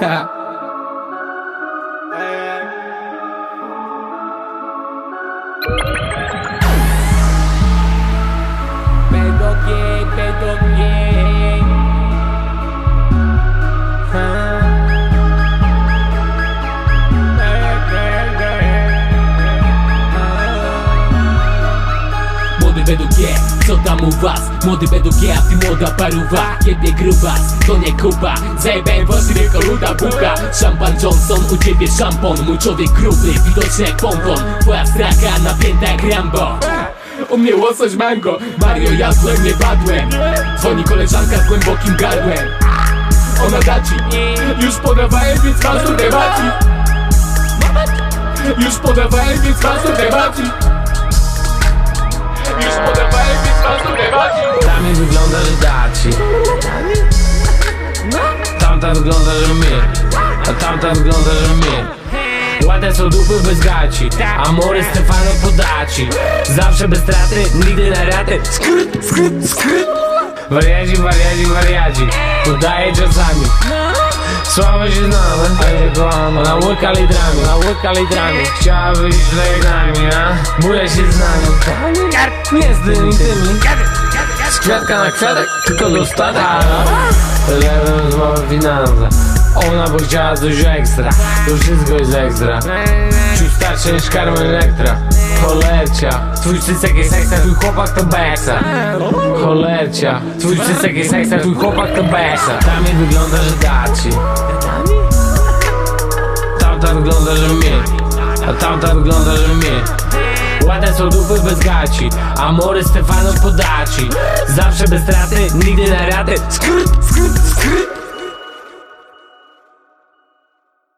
Ha ha. Według co tam u was? Młody według G, a ty młoda paruwa. Jebie grubas, to nie kuba. Zajebałem was tylko luda buka. Szampan Johnson, u ciebie szampon. Mój człowiek gruby, widoczny jak pompon. Twoja straka napięta jak Rambo. U mnie łosoś mango. Mario jadłem, nie padłem. Dzwoni koleżanka z głębokim gardłem. Ona daci Już podawałem, więc masz do debaci Już podawałem, więc masz do debaci że daci Tamta wygląda, że my. A tamta wygląda, że my. Ładne są dupy bez gaci Amory Stefano podaci. Zawsze bez straty, nigdy na raty. Skryt, skryt, skryt. Wariaci, wariaci, wariaci. Udaje czasami. Słabo się znamy, a nie kochamy Ona łyka litrami, ona łyka litrami Chciała wyjść z nami, a? Buja się z nami. Nie z tymi, tymi z kwiatka na kwiatek, tylko do stada. Lewym złamę finanse. Ona by chciała coś ekstra. To wszystko jest ekstra. Starsze niż Carmen Electra. Cholercia. Twój cycek jest ekstra, twój chłopak to beksa. Cholercia. Twój cycek jest ekstra, twój chłopak to beksa. Tam mi wygląda, że daci Tamta wygląda, że mnie. A tamta wygląda, że mnie Ładne są dupy bez gaci Amory Stefano podaci. Zawsze bez straty, nigdy na raty